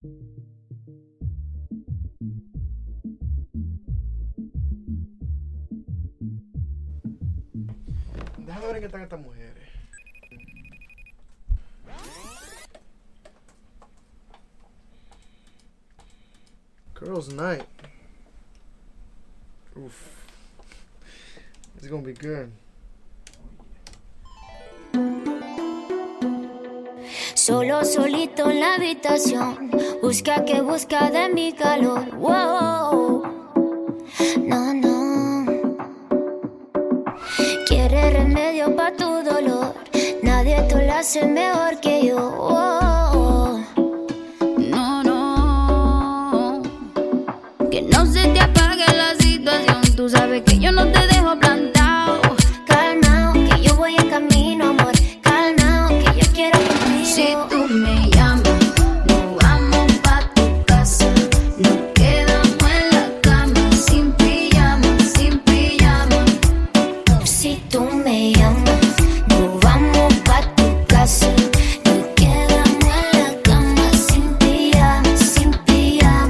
Déjame ver en qué están estas mujeres. Eh. Girls' night. Oof. It's gonna be good. Solo solito en la habitación, busca que busca de mi calor. Wow. No, no. Quiere remedio para tu dolor. Nadie te lo hace mejor que yo. Wow. No, no. Que no se te apague la situación. Tú sabes que yo no te Si tú me llamas, nos vamos pa' tu casa. Nos quedamos en la cama sin pijama, sin pijama.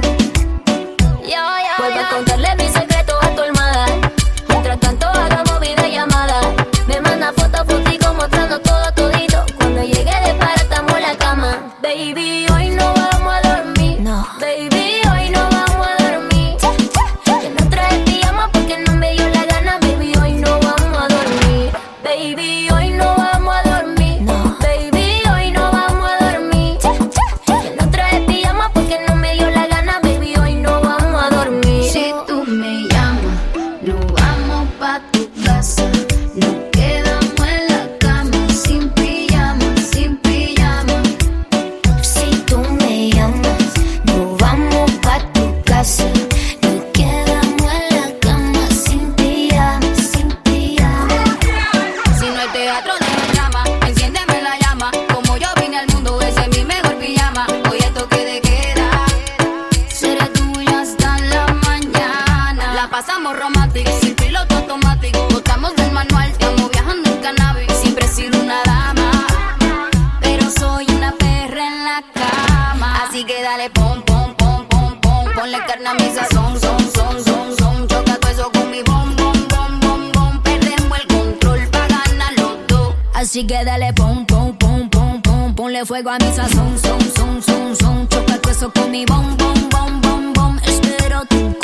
Vuelve a contarle mi secreto a tu almohada. Mientras tanto hagamos videollamada. Me manda foto, fotico mostrando todo todito. Cuando llegue de para estamos en la cama. Baby, teatro, no hay drama. Enciéndeme la llama. Como yo vine al mundo, ese es mi mejor pijama. Hoy esto que de queda. Seré tuya hasta la mañana. La pasamos romántica, sin piloto automático. Botamos del manual, estamos viajando en cannabis. Siempre he sido una dama. Pero soy una perra en la cama. Así que dale pom, pom, pom, pom, pom. Ponle carne a mi sazón, son, son, son, son. Así que dale pom, pom, pom, pom, pom. Ponle fuego a mi sazón, son, son, son, son. Choca todo eso con mi bom, bom, bom, bom, bom. Espero tu